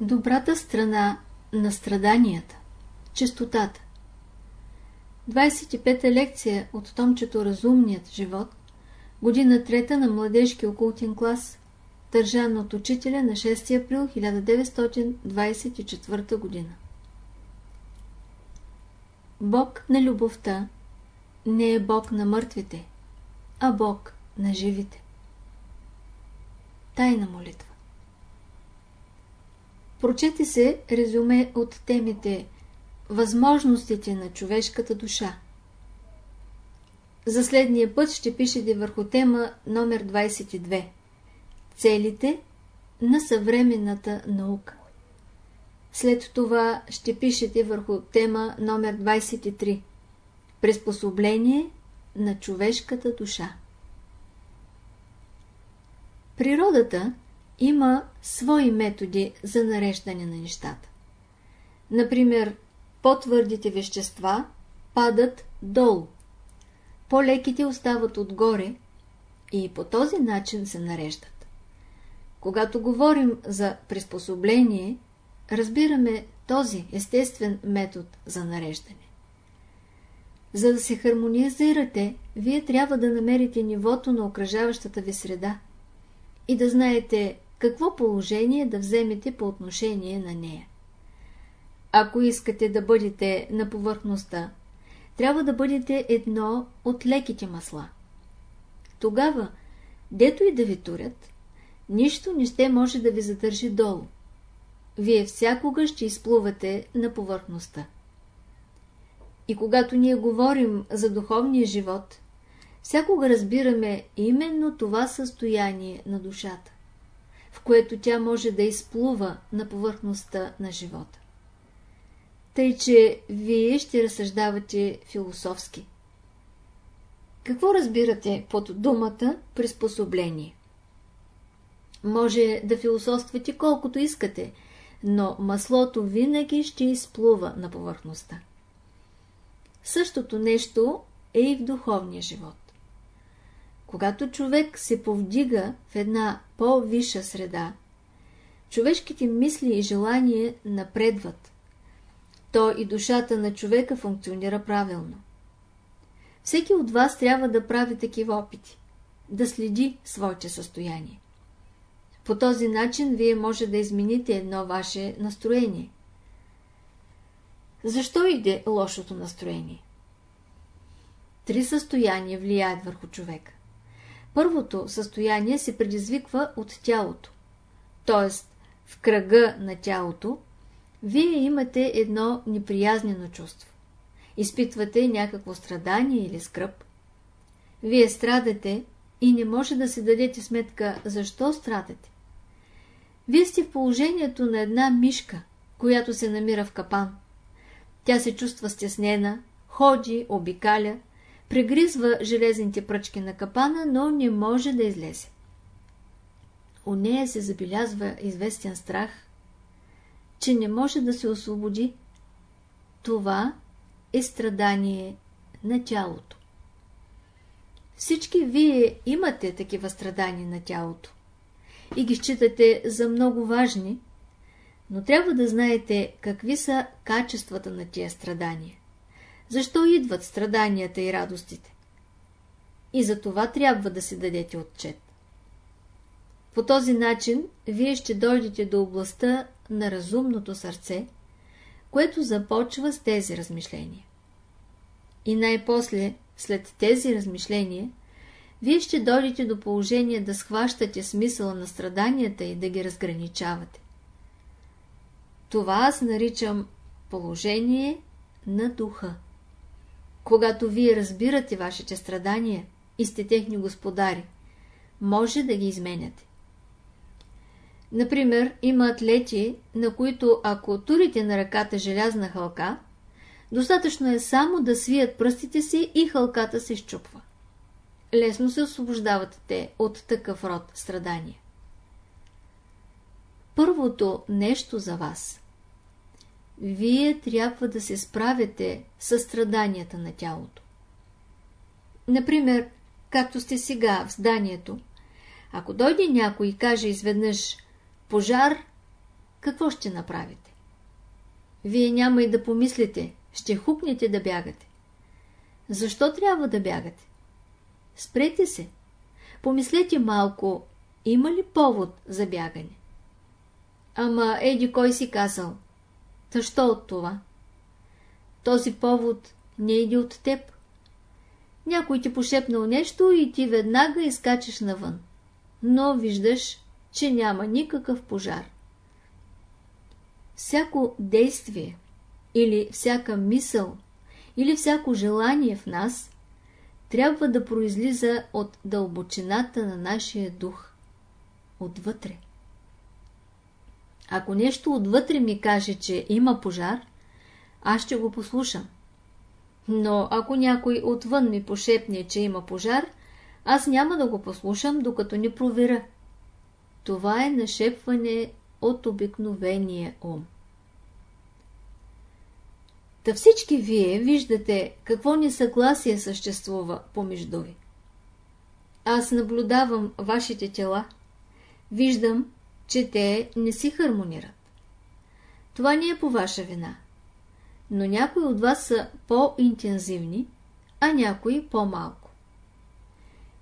Добрата страна на страданията. Честотата. 25-та лекция от томчето Разумният живот Година трета на младежки окултен клас Държан от учителя на 6 април 1924 година. Бог на любовта не е Бог на мъртвите, а Бог на живите. Тайна молитва Прочете се резюме от темите Възможностите на човешката душа. За следния път ще пишете върху тема номер 22 Целите на съвременната наука. След това ще пишете върху тема номер 23 Приспособление на човешката душа. Природата има свои методи за нареждане на нещата. Например, по-твърдите вещества падат долу, по-леките остават отгоре и по този начин се нареждат. Когато говорим за приспособление, разбираме този естествен метод за нареждане. За да се хармонизирате, вие трябва да намерите нивото на окръжаващата ви среда и да знаете какво положение да вземете по отношение на нея. Ако искате да бъдете на повърхността, трябва да бъдете едно от леките масла. Тогава, дето и да ви турят, нищо не ще може да ви задържи долу. Вие всякога ще изплувате на повърхността. И когато ние говорим за духовния живот, всякога разбираме именно това състояние на душата което тя може да изплува на повърхността на живота. Тъй, че вие ще разсъждавате философски. Какво разбирате под думата приспособление? Може да философствате колкото искате, но маслото винаги ще изплува на повърхността. Същото нещо е и в духовния живот. Когато човек се повдига в една по-висша среда, човешките мисли и желания напредват. То и душата на човека функционира правилно. Всеки от вас трябва да прави такива опити, да следи своите състояние. По този начин вие може да измените едно ваше настроение. Защо иде лошото настроение? Три състояния влияят върху човека. Първото състояние се предизвиква от тялото. Т.е. в кръга на тялото вие имате едно неприязнено чувство. Изпитвате някакво страдание или скръп. Вие страдате и не може да си дадете сметка защо страдате. Вие сте в положението на една мишка, която се намира в капан. Тя се чувства стеснена, ходи, обикаля, прегризва железните пръчки на капана, но не може да излезе. У нея се забелязва известен страх, че не може да се освободи. Това е страдание на тялото. Всички вие имате такива страдания на тялото и ги считате за много важни, но трябва да знаете какви са качествата на тия страдания защо идват страданията и радостите. И за това трябва да се дадете отчет. По този начин вие ще дойдете до областта на разумното сърце, което започва с тези размишления. И най-после, след тези размишления, вие ще дойдете до положение да схващате смисъла на страданията и да ги разграничавате. Това аз наричам положение на духа. Когато вие разбирате вашите страдания и сте техни господари, може да ги изменяте. Например, има атлети, на които ако турите на ръката желязна хълка, достатъчно е само да свият пръстите си и хълката се щупва. Лесно се освобождават те от такъв род страдания. Първото нещо за вас – вие трябва да се справяте с страданията на тялото. Например, както сте сега в зданието, ако дойде някой и каже изведнъж пожар, какво ще направите? Вие няма и да помислите, ще хукнете да бягате. Защо трябва да бягате? Спрете се. Помислете малко, има ли повод за бягане? Ама еди кой си казал? Та що от това? Този повод не иде от теб. Някой ти пошепнал нещо и ти веднага изкачаш навън. Но виждаш, че няма никакъв пожар. Всяко действие или всяка мисъл или всяко желание в нас трябва да произлиза от дълбочината на нашия дух, отвътре. Ако нещо отвътре ми каже, че има пожар, аз ще го послушам. Но ако някой отвън ми пошепне, че има пожар, аз няма да го послушам, докато не проверя. Това е нашепване от обикновения ум. Та всички вие виждате какво несъгласие съществува помежду ви. Аз наблюдавам вашите тела. Виждам, че те не си хармонират. Това не е по ваша вина. Но някои от вас са по-интензивни, а някои по-малко.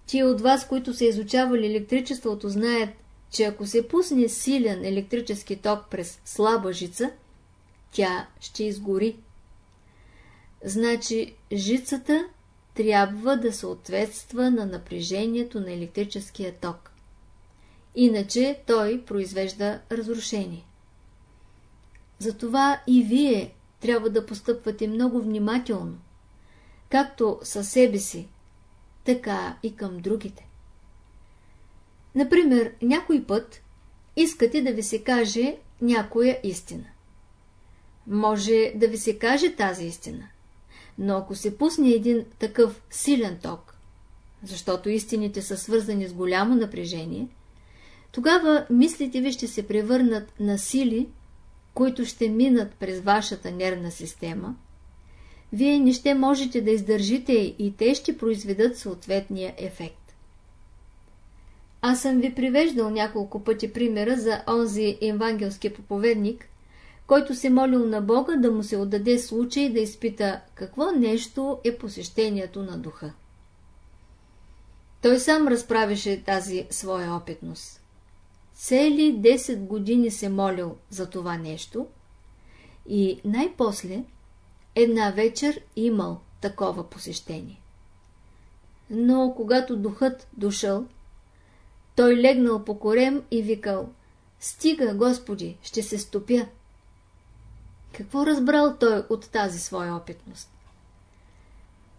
Тия от вас, които са изучавали електричеството, знаят, че ако се пусне силен електрически ток през слаба жица, тя ще изгори. Значи жицата трябва да съответства на напрежението на електрическия ток. Иначе той произвежда разрушение. Затова и вие трябва да постъпвате много внимателно, както със себе си, така и към другите. Например, някой път искате да ви се каже някоя истина. Може да ви се каже тази истина, но ако се пусне един такъв силен ток, защото истините са свързани с голямо напрежение, тогава мислите ви ще се превърнат на сили, които ще минат през вашата нервна система, вие не ще можете да издържите и те ще произведат съответния ефект. Аз съм ви привеждал няколко пъти примера за онзи евангелски проповедник, който се молил на Бога да му се отдаде случай да изпита какво нещо е посещението на духа. Той сам разправише тази своя опитност. Цели 10 години се молил за това нещо и най-после една вечер имал такова посещение. Но когато духът дошъл, той легнал по корем и викал «Стига, Господи, ще се стопя!» Какво разбрал той от тази своя опитност?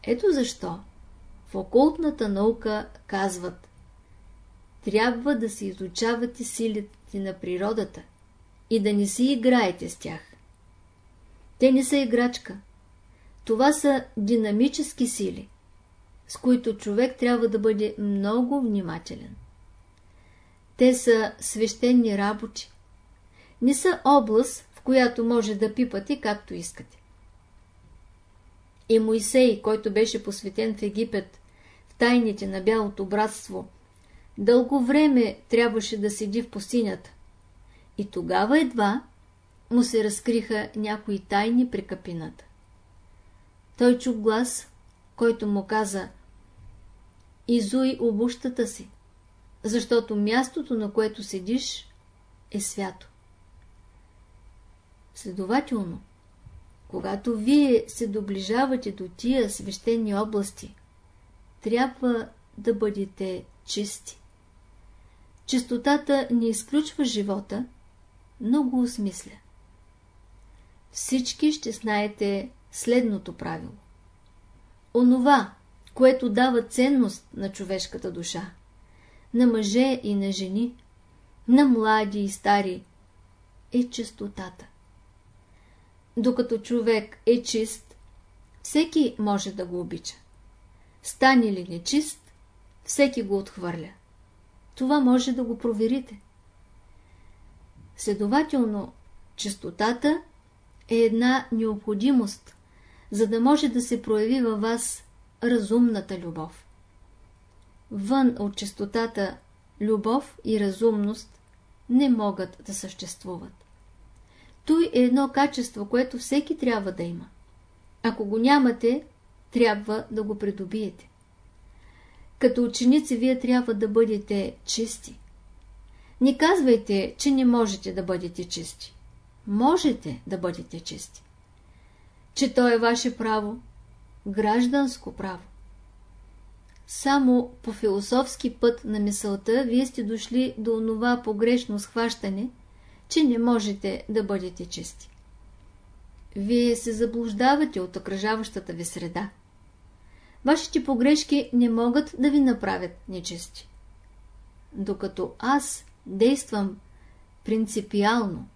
Ето защо в окултната наука казват трябва да се изучавате силите на природата и да не си играете с тях. Те не са играчка. Това са динамически сили, с които човек трябва да бъде много внимателен. Те са свещени работи. Не са област, в която може да пипате както искате. И Моисей, който беше посветен в Египет, в тайните на бялото братство, дълго време трябваше да седи в пустинята. И тогава едва му се разкриха някои тайни при капината. Той чу глас, който му каза Изуй обущата си, защото мястото, на което седиш, е свято. Следователно, когато вие се доближавате до тия свещени области, трябва да бъдете чисти. Чистотата не изключва живота, но го осмисля. Всички ще знаете следното правило. Онова, което дава ценност на човешката душа, на мъже и на жени, на млади и стари, е чистотата. Докато човек е чист, всеки може да го обича. Стане ли нечист, всеки го отхвърля. Това може да го проверите. Следователно, чистотата е една необходимост, за да може да се прояви във вас разумната любов. Вън от чистотата, любов и разумност не могат да съществуват. Той е едно качество, което всеки трябва да има. Ако го нямате, трябва да го придобиете. Като ученици вие трябва да бъдете чисти. Не казвайте, че не можете да бъдете чисти. Можете да бъдете чисти. Че то е ваше право, гражданско право. Само по философски път на мисълта вие сте дошли до онова погрешно схващане, че не можете да бъдете чисти. Вие се заблуждавате от окръжаващата ви среда. Вашите погрешки не могат да ви направят нечисти. Докато аз действам принципиално,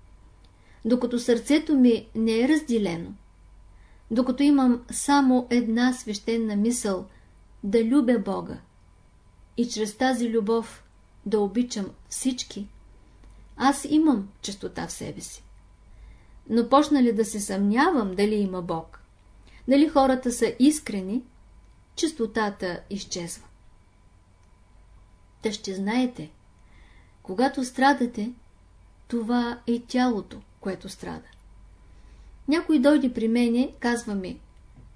докато сърцето ми не е разделено, докато имам само една свещена мисъл да любя Бога и чрез тази любов да обичам всички, аз имам чистота в себе си. Но почна ли да се съмнявам дали има Бог, дали хората са искрени, чистотата изчезва. Та ще знаете, когато страдате, това е тялото, което страда. Някой дойде при мене, казва ми,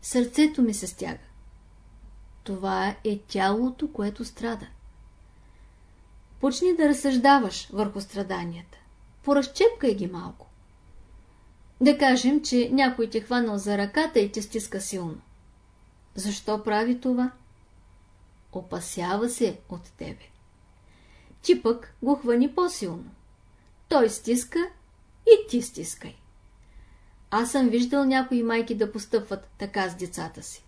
сърцето ми се стяга. Това е тялото, което страда. Почни да разсъждаваш върху страданията. Поразчепкай ги малко. Да кажем, че някой те хванал за ръката и те стиска силно. Защо прави това? Опасява се от тебе. Ти пък го хвани по-силно. Той стиска и ти стискай. Аз съм виждал някои майки да постъпват така с децата си.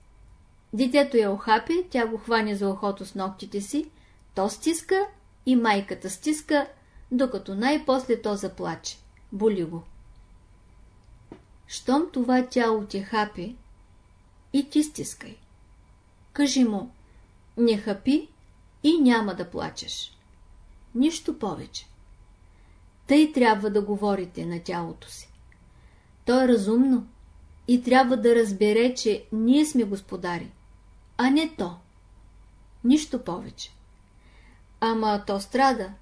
Детето я охапе, тя го хване за ухото с ногтите си, то стиска и майката стиска, докато най-после то заплаче. Боли го. Щом това тяло ти хапи, и ти стискай. Кажи му, не хапи и няма да плачеш. Нищо повече. Тъй трябва да говорите на тялото си. То е разумно и трябва да разбере, че ние сме господари, а не то. Нищо повече. Ама то страда.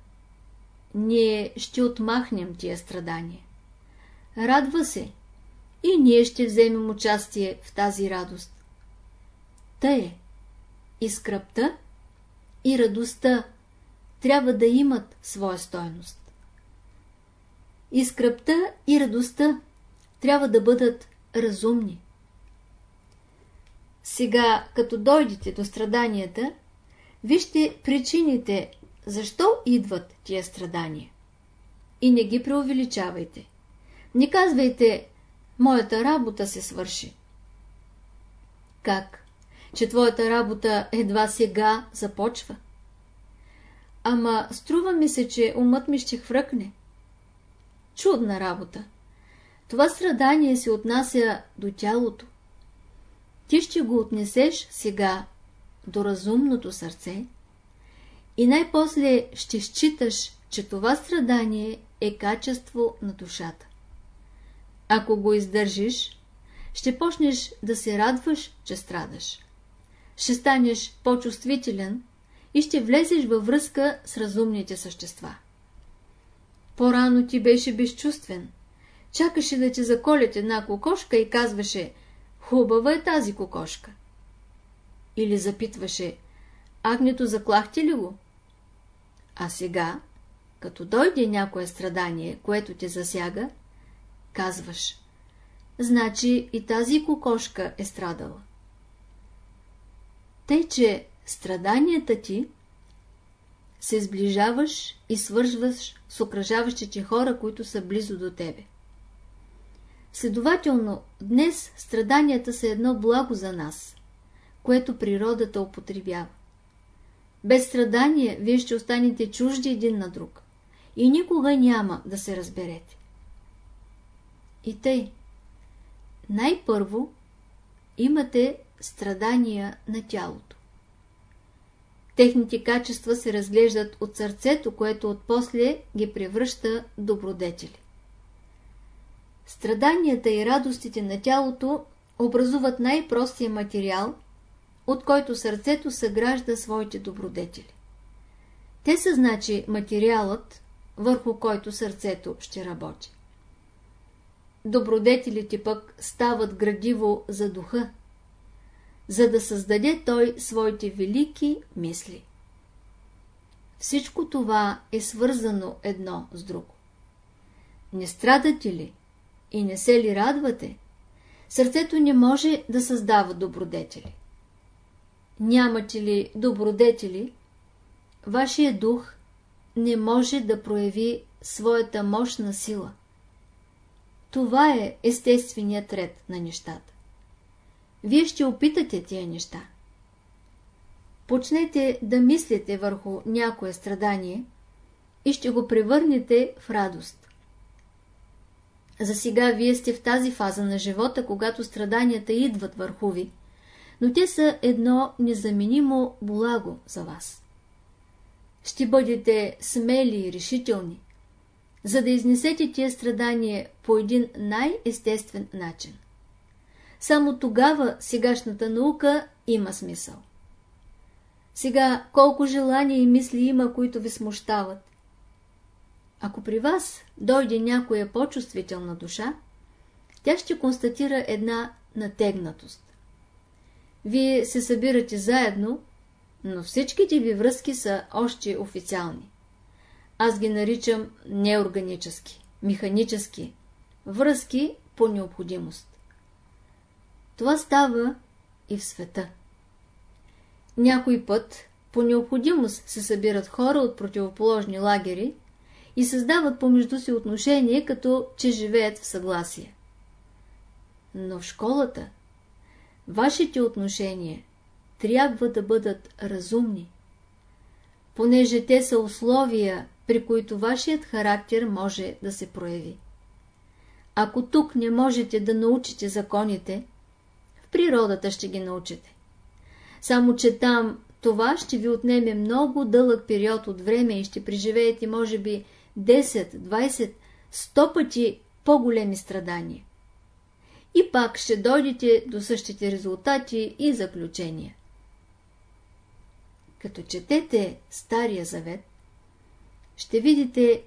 Ние ще отмахнем тия страдания. Радва се и ние ще вземем участие в тази радост. Та е. И скръпта, и радостта трябва да имат своя стойност. И скръпта, и радостта трябва да бъдат разумни. Сега, като дойдете до страданията, вижте причините, защо идват тия страдания. И не ги преувеличавайте. Не казвайте, моята работа се свърши. Как? Че твоята работа едва сега започва? Ама струва ми се, че умът ми ще хвръкне. Чудна работа. Това страдание се отнася до тялото. Ти ще го отнесеш сега до разумното сърце и най-после ще считаш, че това страдание е качество на душата. Ако го издържиш, ще почнеш да се радваш, че страдаш. Ще станеш по-чувствителен и ще влезеш във връзка с разумните същества. По-рано ти беше безчувствен. Чакаше да ти заколят една кокошка и казваше «Хубава е тази кокошка». Или запитваше «Агнето заклахте ли го?» А сега, като дойде някое страдание, което те засяга, казваш «Значи и тази кокошка е страдала». Тъй, че страданията ти се сближаваш и свържваш с окръжаващите хора, които са близо до тебе. Следователно, днес страданията са едно благо за нас, което природата употребява. Без страдание вие ще останете чужди един на друг и никога няма да се разберете. И тъй, най-първо имате страдания на тялото. Техните качества се разглеждат от сърцето, което отпосле ги превръща добродетели. Страданията и радостите на тялото образуват най-простия материал, от който сърцето съгражда своите добродетели. Те са значи материалът, върху който сърцето ще работи. Добродетелите пък стават градиво за духа, за да създаде той своите велики мисли. Всичко това е свързано едно с друго. Не страдате ли и не се ли радвате? Сърцето не може да създава добродетели. Нямате ли добродетели? Вашия дух не може да прояви своята мощна сила. Това е естественият ред на нещата. Вие ще опитате тия неща. Почнете да мислите върху някое страдание и ще го превърнете в радост. За сега вие сте в тази фаза на живота, когато страданията идват върху ви, но те са едно незаменимо благо за вас. Ще бъдете смели и решителни, за да изнесете тия страдания по един най-естествен начин. Само тогава сегашната наука има смисъл. Сега колко желания и мисли има, които ви смущават. Ако при вас дойде някоя по-чувствителна душа, тя ще констатира една натегнатост. Вие се събирате заедно, но всичките ви връзки са още официални. Аз ги наричам неорганически, механически, връзки по необходимост. Това става и в света. Някой път по необходимост се събират хора от противоположни лагери и създават помежду си отношения, като че живеят в съгласие. Но в школата вашите отношения трябва да бъдат разумни, понеже те са условия, при които вашият характер може да се прояви. Ако тук не можете да научите законите, в природата ще ги научите. Само, че там това ще ви отнеме много дълъг период от време и ще преживеете, може би, 10, 20, 100 пъти по-големи страдания. И пак ще дойдете до същите резултати и заключения. Като четете Стария Завет, ще видите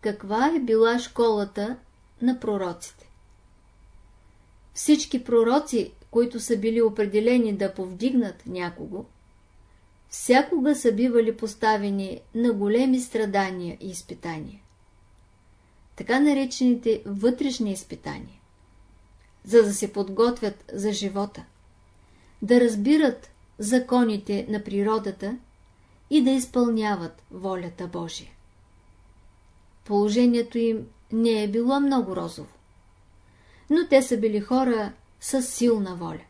каква е била школата на пророците. Всички пророци, които са били определени да повдигнат някого, всякога са бивали поставени на големи страдания и изпитания. Така наречените вътрешни изпитания, за да се подготвят за живота, да разбират законите на природата и да изпълняват волята Божия. Положението им не е било много розово, но те са били хора с силна воля.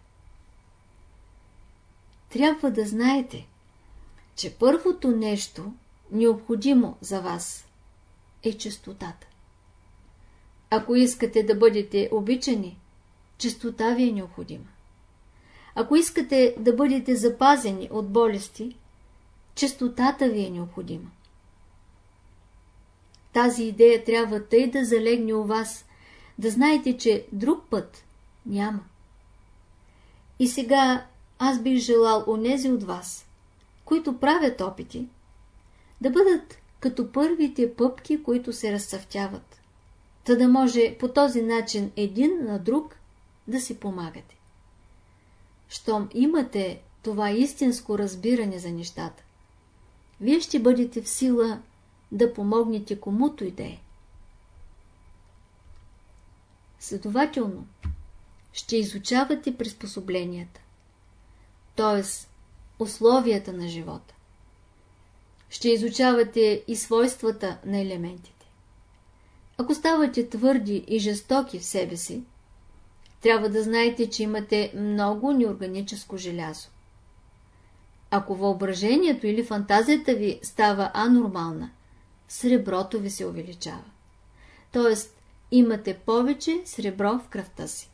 Трябва да знаете, че първото нещо, необходимо за вас, е чистотата. Ако искате да бъдете обичани, чистота ви е необходима. Ако искате да бъдете запазени от болести, чистотата ви е необходима. Тази идея трябва тъй да залегне у вас, да знаете, че друг път няма. И сега аз бих желал онези от вас, които правят опити, да бъдат като първите пъпки, които се разцъфтяват, та да може по този начин един на друг да си помагате. Щом имате това истинско разбиране за нещата, вие ще бъдете в сила да помогнете комуто и да е. Следователно, ще изучавате приспособленията, т.е. условията на живота. Ще изучавате и свойствата на елементите. Ако ставате твърди и жестоки в себе си, трябва да знаете, че имате много неорганическо желязо. Ако въображението или фантазията ви става анормална, среброто ви се увеличава. Тоест, имате повече сребро в кръвта си.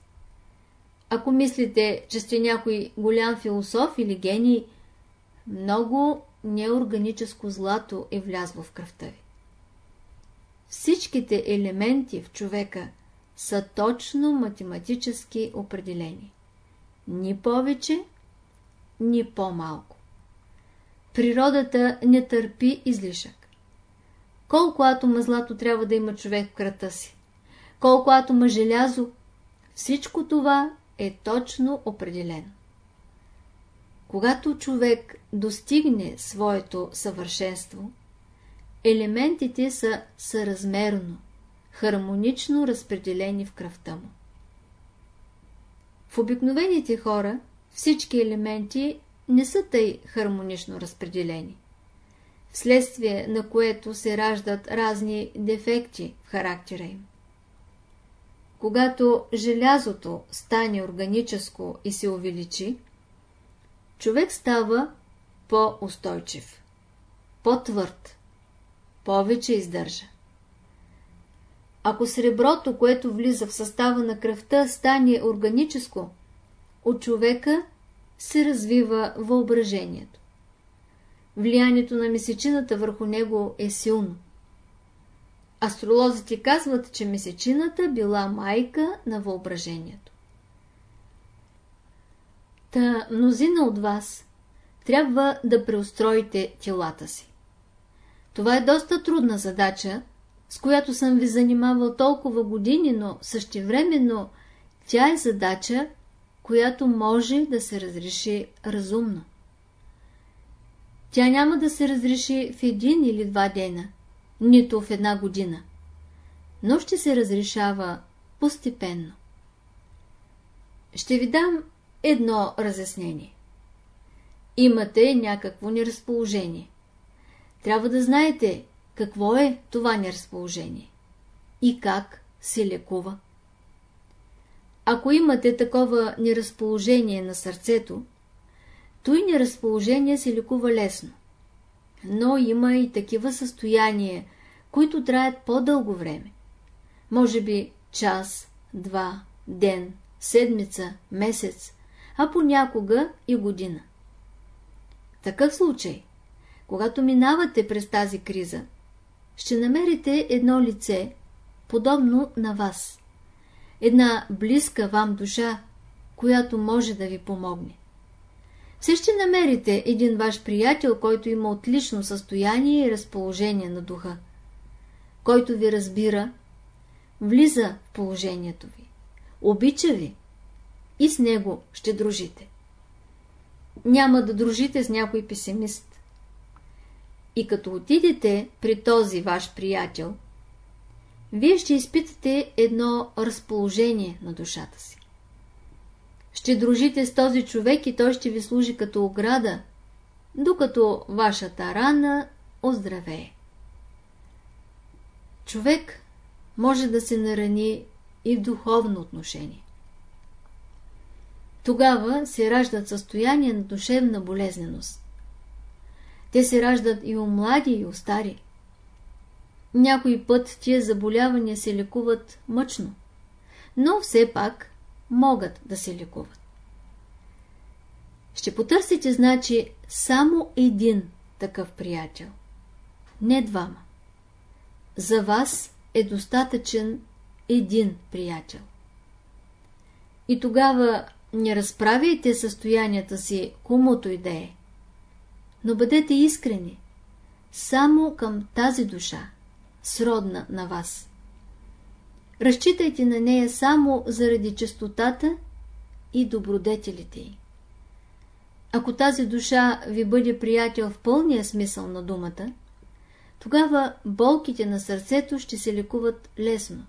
Ако мислите, че сте някой голям философ или гений, много неорганическо злато е влязло в кръвта ви. Всичките елементи в човека са точно математически определени. Ни повече, ни по-малко. Природата не търпи излишък. Колко атома злато трябва да има човек в кръта си? колко атома желязо, всичко това е точно определено. Когато човек достигне своето съвършенство, елементите са съразмерно, хармонично разпределени в кръвта му. В обикновените хора всички елементи не са тъй хармонично разпределени, вследствие на което се раждат разни дефекти в характера им. Когато желязото стане органическо и се увеличи, човек става по-устойчив, по-твърд, повече издържа. Ако среброто, което влиза в състава на кръвта, стане органическо, от човека се развива въображението. Влиянието на месечината върху него е силно. Астролозите казват, че месечината била майка на въображението. Та мнозина от вас трябва да преустроите телата си. Това е доста трудна задача, с която съм ви занимавал толкова години, но същевременно тя е задача, която може да се разреши разумно. Тя няма да се разреши в един или два дена, нито в една година, но ще се разрешава постепенно. Ще ви дам едно разяснение. Имате някакво неразположение. Трябва да знаете какво е това неразположение и как се лекува. Ако имате такова неразположение на сърцето, той неразположение се лекува лесно. Но има и такива състояния, които траят по-дълго време. Може би час, два, ден, седмица, месец, а понякога и година. В такъв случай, когато минавате през тази криза, ще намерите едно лице, подобно на вас. Една близка вам душа, която може да ви помогне. Все ще намерите един ваш приятел, който има отлично състояние и разположение на духа, който ви разбира, влиза в положението ви, обича ви и с него ще дружите. Няма да дружите с някой песимист. И като отидете при този ваш приятел, вие ще изпитате едно разположение на душата си. Ще дружите с този човек и той ще ви служи като ограда, докато вашата рана оздравее. Човек може да се нарани и в духовно отношение. Тогава се раждат състояния на душевна болезненост. Те се раждат и у млади, и у стари. Някой път тия заболявания се лекуват мъчно, но все пак могат да се лекуват. Ще потърсите, значи, само един такъв приятел, не двама. За вас е достатъчен един приятел. И тогава не разправяйте състоянията си комуто и да е но бъдете искрени само към тази душа, сродна на вас. Разчитайте на нея само заради честотата и добродетелите й. Ако тази душа ви бъде приятел в пълния смисъл на думата, тогава болките на сърцето ще се лекуват лесно,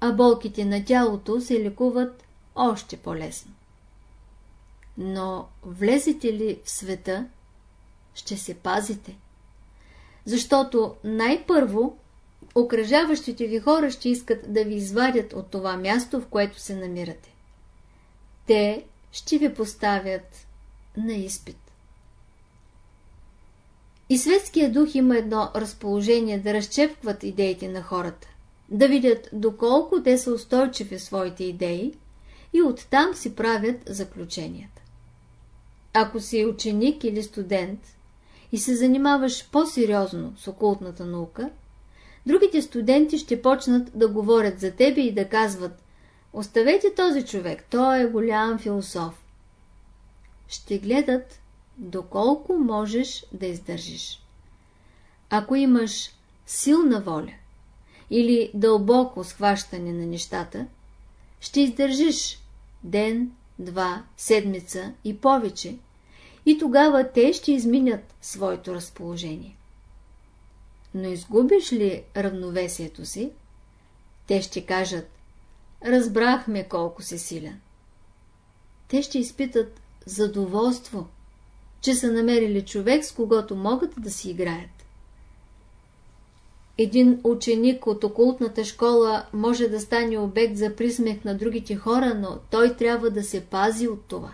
а болките на тялото се лекуват още по-лесно. Но влезете ли в света, ще се пазите. Защото най-първо окръжаващите ви хора ще искат да ви извадят от това място, в което се намирате. Те ще ви поставят на изпит. И светския дух има едно разположение да разчепкват идеите на хората, да видят доколко те са устойчиви в своите идеи и оттам си правят заключенията. Ако си ученик или студент, и се занимаваш по-сериозно с окултната наука, другите студенти ще почнат да говорят за тебе и да казват Оставете този човек, той е голям философ. Ще гледат доколко можеш да издържиш. Ако имаш силна воля или дълбоко схващане на нещата, ще издържиш ден, два, седмица и повече, и тогава те ще изминят своето разположение. Но изгубиш ли равновесието си, те ще кажат, разбрахме колко си силен. Те ще изпитат задоволство, че са намерили човек, с когото могат да си играят. Един ученик от окултната школа може да стане обект за присмех на другите хора, но той трябва да се пази от това.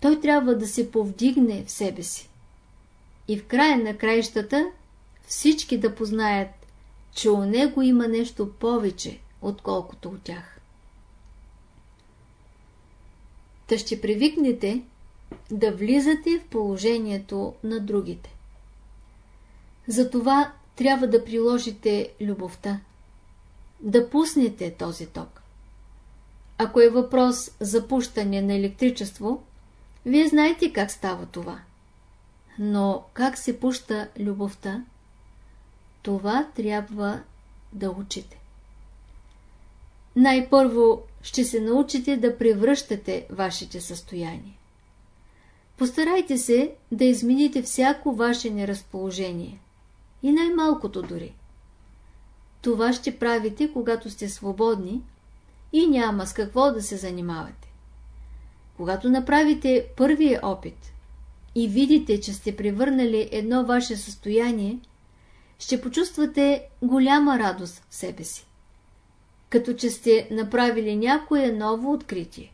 Той трябва да се повдигне в себе си. И в края на краищата всички да познаят, че у него има нещо повече, отколкото от тях. Та ще привикнете да влизате в положението на другите. Затова трябва да приложите любовта, да пуснете този ток. Ако е въпрос за пущане на електричество, вие знаете как става това. Но как се пуща любовта, това трябва да учите. Най-първо ще се научите да превръщате вашите състояния. Постарайте се да измените всяко ваше неразположение. И най-малкото дори. Това ще правите, когато сте свободни и няма с какво да се занимавате. Когато направите първия опит и видите, че сте превърнали едно ваше състояние, ще почувствате голяма радост в себе си. Като че сте направили някое ново откритие.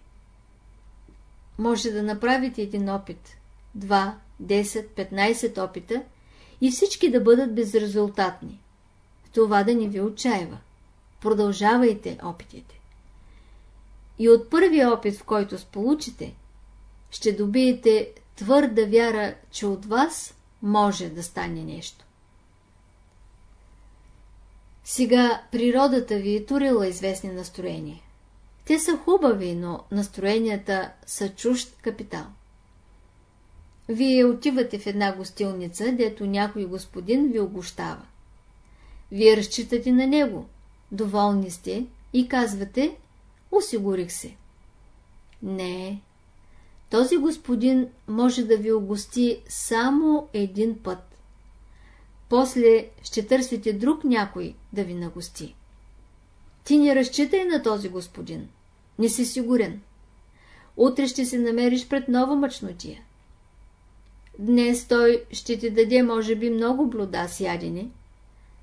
Може да направите един опит, два, 10, 15 опита и всички да бъдат безрезултатни. Това да не ви отчаива. Продължавайте опитите. И от първия опит, в който сполучите, ще добиете твърда вяра, че от вас може да стане нещо. Сега природата ви е турила известни настроения. Те са хубави, но настроенията са чужд капитал. Вие отивате в една гостилница, дето някой господин ви огощава. Вие разчитате на него, доволни сте и казвате, осигурих се. Не, този господин може да ви огости само един път. После ще търсите друг някой да ви нагости. Ти не разчитай на този господин. Не си сигурен. Утре ще се намериш пред нова мъчнотия. Днес той ще ти даде, може би, много блуда с ядене,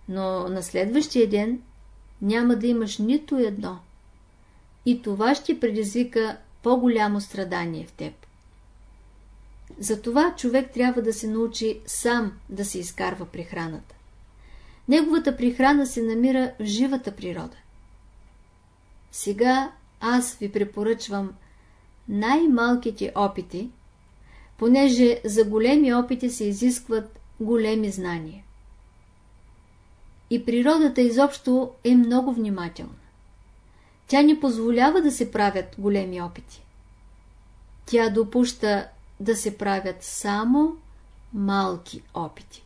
но на следващия ден няма да имаш нито едно. И това ще предизвика по-голямо страдание в теб. Затова човек трябва да се научи сам да се изкарва прехраната. Неговата прихрана се намира в живата природа. Сега аз ви препоръчвам най-малките опити, понеже за големи опити се изискват големи знания. И природата изобщо е много внимателна. Тя не позволява да се правят големи опити. Тя допуща да се правят само малки опити.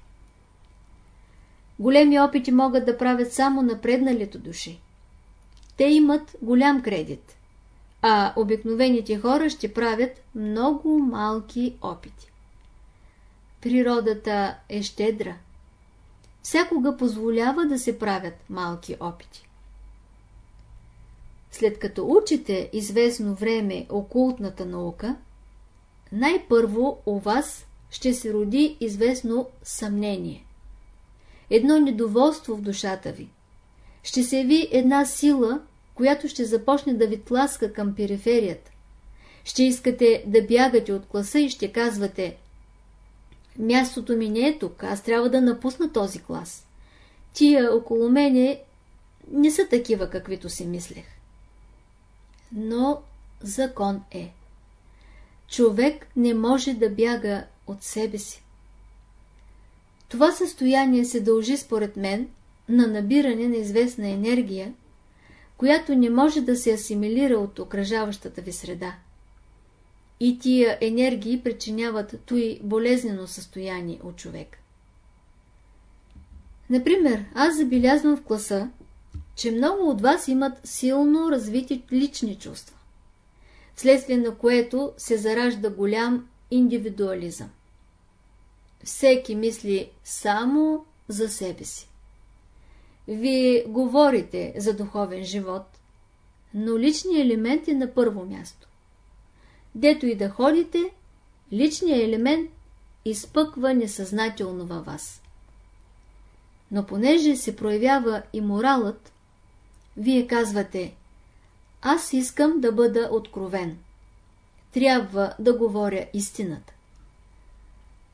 Големи опити могат да правят само напредналите души. Те имат голям кредит а обикновените хора ще правят много малки опити. Природата е щедра. Всякога позволява да се правят малки опити. След като учите известно време окултната наука, най-първо у вас ще се роди известно съмнение. Едно недоволство в душата ви. Ще се яви една сила, която ще започне да ви тласка към периферията. Ще искате да бягате от класа и ще казвате Мястото ми не е тук, аз трябва да напусна този клас. Тия около мене не са такива, каквито си мислех. Но закон е. Човек не може да бяга от себе си. Това състояние се дължи, според мен, на набиране на известна енергия, която не може да се асимилира от окръжаващата ви среда. И тия енергии причиняват той болезнено състояние от човек. Например, аз забелязвам в класа, че много от вас имат силно развити лични чувства, вследствие на което се заражда голям индивидуализъм. Всеки мисли само за себе си. Вие говорите за духовен живот, но личният елемент е на първо място. Дето и да ходите, личният елемент изпъква несъзнателно във вас. Но понеже се проявява и моралът, вие казвате, аз искам да бъда откровен. Трябва да говоря истината.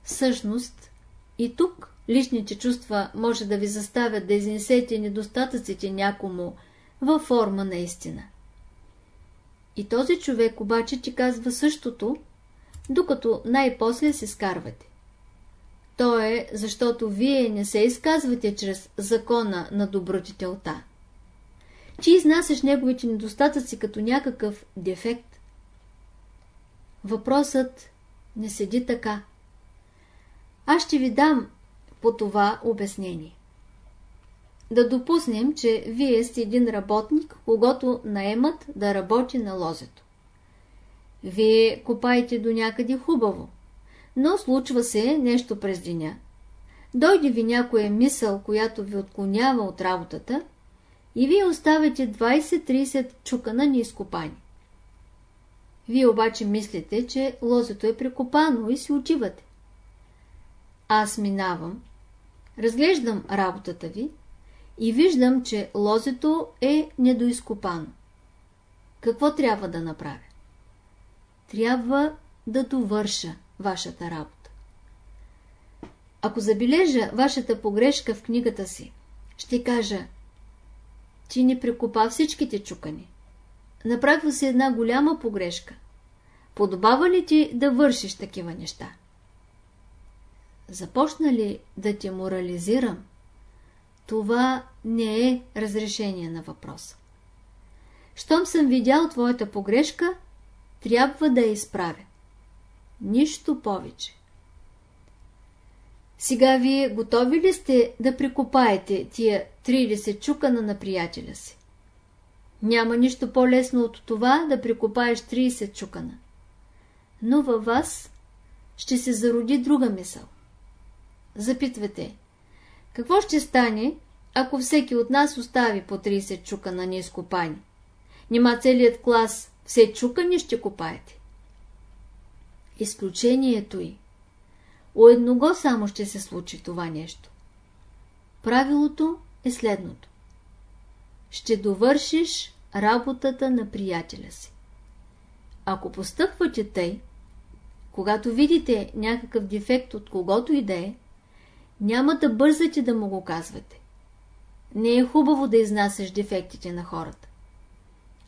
Всъщност, и тук личните чувства може да ви заставят да изнесете недостатъците някому във форма на истина. И този човек обаче ти казва същото, докато най-после се скарвате. То е, защото вие не се изказвате чрез закона на добротителта. Ти изнасяш неговите недостатъци като някакъв дефект. Въпросът не седи така. Аз ще ви дам по това обяснение. Да допуснем, че вие сте един работник, когато наемат да работи на лозето. Вие копаете до някъде хубаво, но случва се нещо през деня. Дойде ви някоя мисъл, която ви отклонява от работата и вие оставяте 20-30 чукана неизкопани. Вие обаче мислите, че лозето е прекопано и си отивате. Аз минавам, разглеждам работата ви и виждам, че лозето е недоизкопано. Какво трябва да направя? Трябва да довърша вашата работа. Ако забележа вашата погрешка в книгата си, ще кажа ти не прекопа всичките чукани. Направва се една голяма погрешка. Подобава ли ти да вършиш такива неща? Започна ли да те морализирам? Това не е разрешение на въпроса. Щом съм видял твоята погрешка, трябва да я изправя. Нищо повече. Сега вие готови ли сте да прикопаете тия 30 чукана на приятеля си? Няма нищо по-лесно от това да прикопаеш 30 чукана. Но във вас ще се зароди друга мисъл. Запитвате, какво ще стане, ако всеки от нас остави по 30 чукана неизкопани? Нима целият клас все чукани ще копаете? Изключението й у едного само ще се случи това нещо. Правилото е следното. Ще довършиш работата на приятеля си. Ако постъпвате тъй, когато видите някакъв дефект от когото и да е, няма да бързате да му го казвате. Не е хубаво да изнасяш дефектите на хората.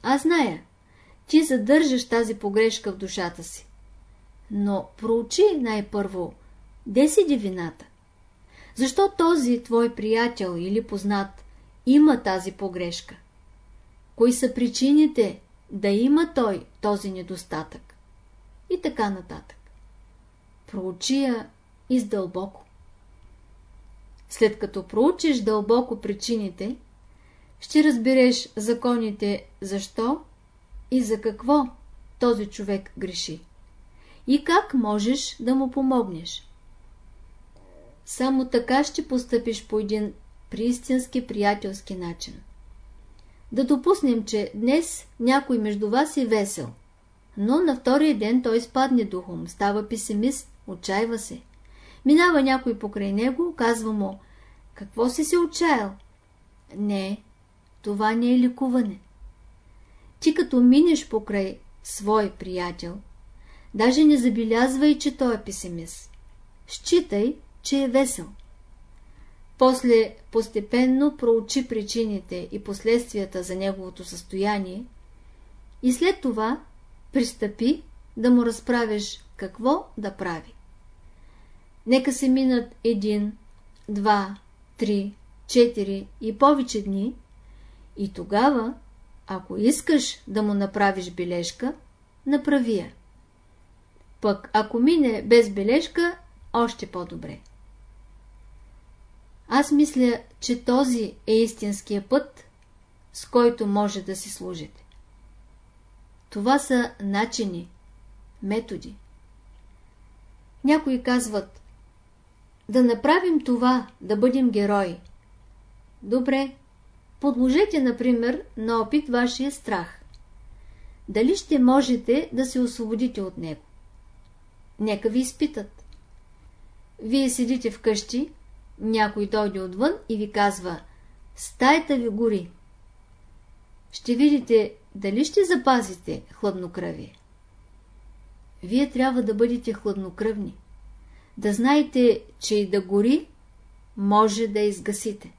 Аз зная, ти задържаш тази погрешка в душата си. Но проучи най-първо Де си дивината? Защо този твой приятел или познат има тази погрешка? Кои са причините да има той този недостатък? И така нататък. Проучи я издълбоко. След като проучиш дълбоко причините, ще разбереш законите защо и за какво този човек греши и как можеш да му помогнеш. Само така ще постъпиш по един приистински приятелски начин. Да допуснем, че днес някой между вас е весел, но на втория ден той спадне духом, става песимист, отчаива се. Минава някой покрай него, казва му, какво си се отчаял? Не, това не е ликуване. Ти като минеш покрай свой приятел, даже не забелязвай, че той е песимист. Считай, че е весел. После постепенно проучи причините и последствията за неговото състояние и след това пристъпи да му разправиш какво да прави. Нека се минат един, два, три, четири и повече дни и тогава, ако искаш да му направиш бележка, направи я. Пък ако мине без бележка, още по-добре. Аз мисля, че този е истинския път, с който може да си служите. Това са начини, методи. Някои казват, да направим това, да бъдем герои. Добре, подложете, например, на опит вашия страх. Дали ще можете да се освободите от него? Нека ви изпитат. Вие седите вкъщи, някой дойде отвън и ви казва «Стаята ви гори». Ще видите дали ще запазите хладнокръвие. Вие трябва да бъдете хладнокръвни. Да знаете, че и да гори, може да изгасите.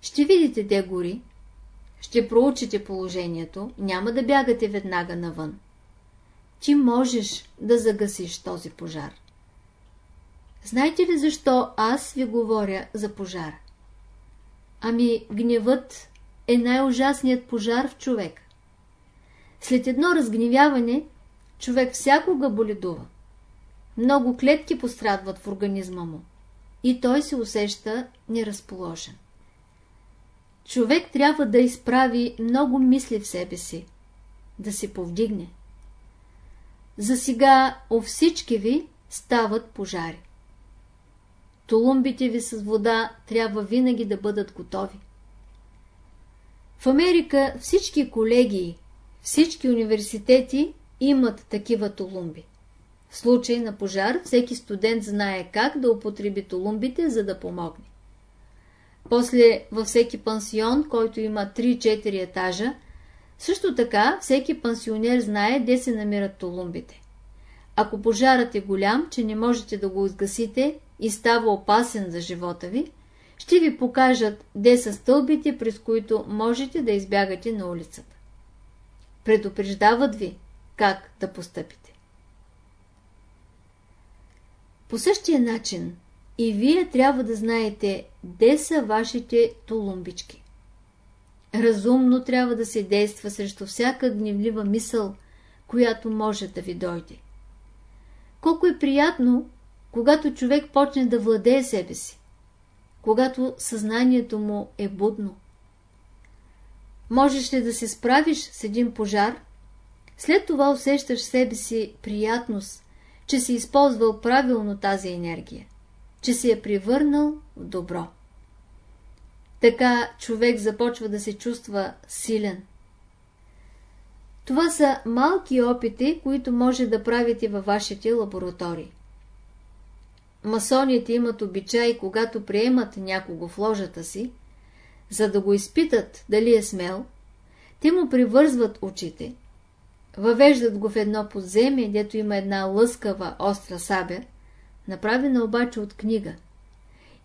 Ще видите де гори, ще проучите положението, няма да бягате веднага навън. Ти можеш да загасиш този пожар. Знаете ли защо аз ви говоря за пожар? Ами гневът е най-ужасният пожар в човек. След едно разгневяване, човек всякога боледува. Много клетки пострадват в организма му и той се усеща неразположен. Човек трябва да изправи много мисли в себе си, да се повдигне. За сега у всички ви стават пожари. Толумбите ви с вода трябва винаги да бъдат готови. В Америка всички колегии, всички университети имат такива толумби. В случай на пожар всеки студент знае как да употреби толумбите, за да помогне. После във всеки пансион, който има 3-4 етажа, също така всеки пансионер знае де се намират толумбите. Ако пожарът е голям, че не можете да го изгасите и става опасен за живота ви, ще ви покажат де са стълбите, през които можете да избягате на улицата. Предупреждават ви как да постъпите. По същия начин и вие трябва да знаете де са вашите тулумбички. Разумно трябва да се действа срещу всяка гневлива мисъл, която може да ви дойде. Колко е приятно, когато човек почне да владее себе си, когато съзнанието му е будно. Можеш ли да се справиш с един пожар, след това усещаш себе си приятност, че си използвал правилно тази енергия, че си я привърнал в добро. Така човек започва да се чувства силен. Това са малки опити, които може да правите във вашите лаборатории. Масоните имат обичай, когато приемат някого в ложата си, за да го изпитат дали е смел, те му привързват очите, въвеждат го в едно подземие, дето има една лъскава, остра сабя, направена обаче от книга,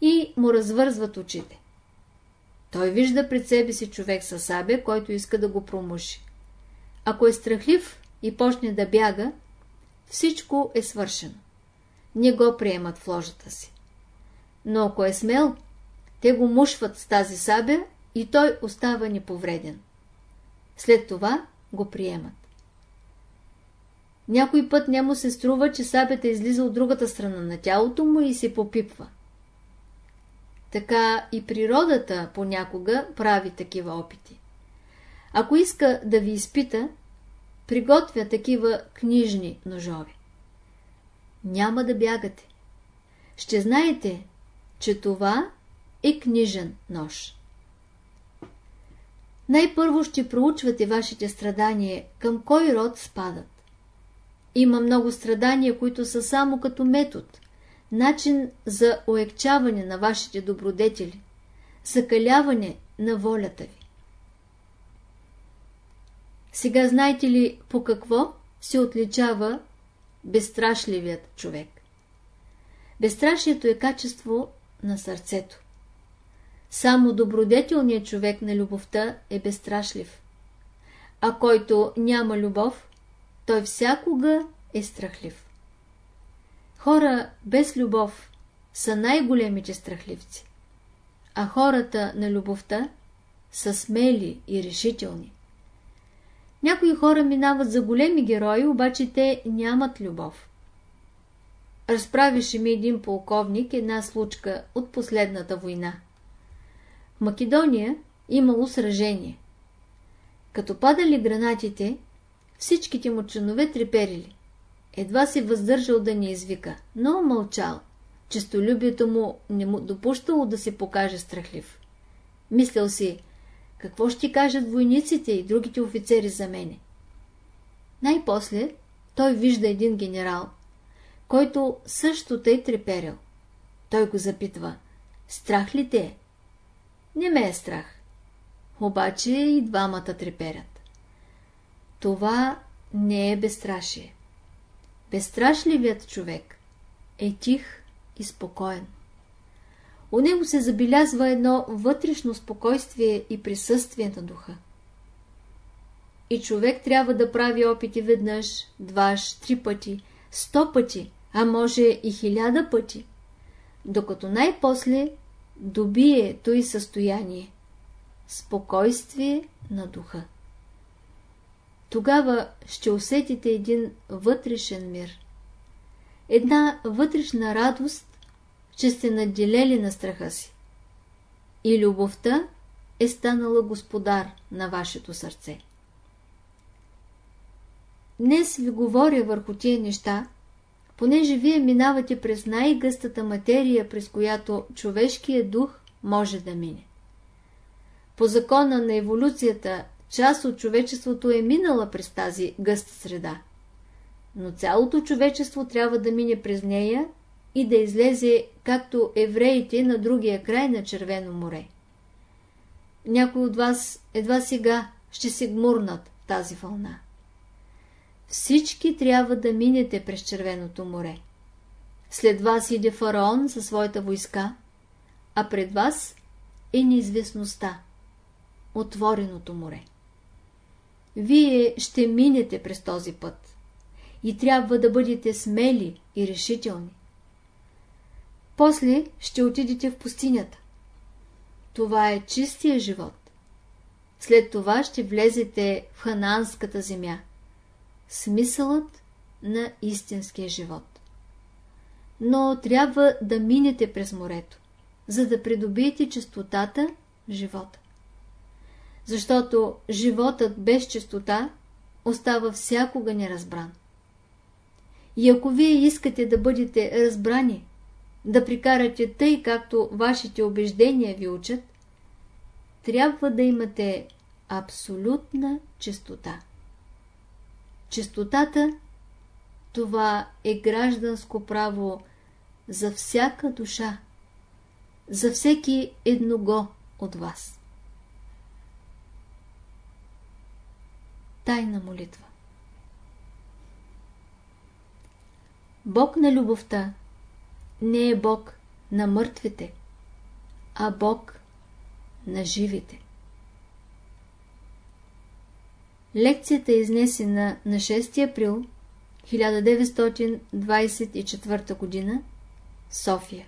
и му развързват очите. Той вижда пред себе си човек със сабя, който иска да го промуши. Ако е страхлив и почне да бяга, всичко е свършено. Не го приемат в ложата си. Но ако е смел, те го мушват с тази сабя и той остава неповреден. След това го приемат. Някой път няма се струва, че сабята излиза от другата страна на тялото му и се попипва. Така и природата понякога прави такива опити. Ако иска да ви изпита, приготвя такива книжни ножове. Няма да бягате. Ще знаете, че това е книжен нож. Най-първо ще проучвате вашите страдания, към кой род спадат. Има много страдания, които са само като метод, начин за оекчаване на вашите добродетели, закаляване на волята ви. Сега знаете ли по какво се отличава безстрашливият човек? Безстрашието е качество на сърцето. Само добродетелният човек на любовта е безстрашлив. А който няма любов, той всякога е страхлив. Хора без любов са най-големите страхливци, а хората на любовта са смели и решителни. Някои хора минават за големи герои, обаче те нямат любов. разправише ми един полковник една случка от последната война. В Македония имало сражение. Като падали гранатите, всичките му членове треперили. Едва се въздържал да ни извика, но мълчал. Честолюбието му не му допущало да се покаже страхлив. Мислял си, какво ще кажат войниците и другите офицери за мене? Най-после той вижда един генерал, който също тъй треперил. Той го запитва, страх ли те? Не ме е страх. Обаче и двамата треперят. Това не е безстрашие. Безстрашливият човек е тих и спокоен. У него се забелязва едно вътрешно спокойствие и присъствие на духа. И човек трябва да прави опити веднъж, дваш, три пъти, сто пъти, а може и хиляда пъти, докато най-после добие той състояние – спокойствие на духа. Тогава ще усетите един вътрешен мир, една вътрешна радост, че сте наделели на страха си. И любовта е станала господар на вашето сърце. Днес ви говоря върху тия неща, понеже вие минавате през най-гъстата материя, през която човешкият дух може да мине. По закона на еволюцията, част от човечеството е минала през тази гъста среда. Но цялото човечество трябва да мине през нея и да излезе, както евреите, на другия край на Червено море. Някои от вас едва сега ще се гмурнат тази вълна. Всички трябва да минете през Червеното море. След вас иде фараон със своята войска, а пред вас е неизвестността, отвореното море. Вие ще минете през този път и трябва да бъдете смели и решителни. После ще отидете в пустинята. Това е чистия живот. След това ще влезете в хананската земя – смисълът на истинския живот. Но трябва да минете през морето, за да придобиете чистотата в живота. Защото животът без чистота остава всякога неразбран. И ако вие искате да бъдете разбрани, да прикарате тъй, както вашите убеждения ви учат, трябва да имате абсолютна чистота. Чистотата – това е гражданско право за всяка душа, за всеки едного от вас. Тайна молитва Бог на любовта не е Бог на мъртвите, а Бог на живите. Лекцията е изнесена на 6 април 1924 г. София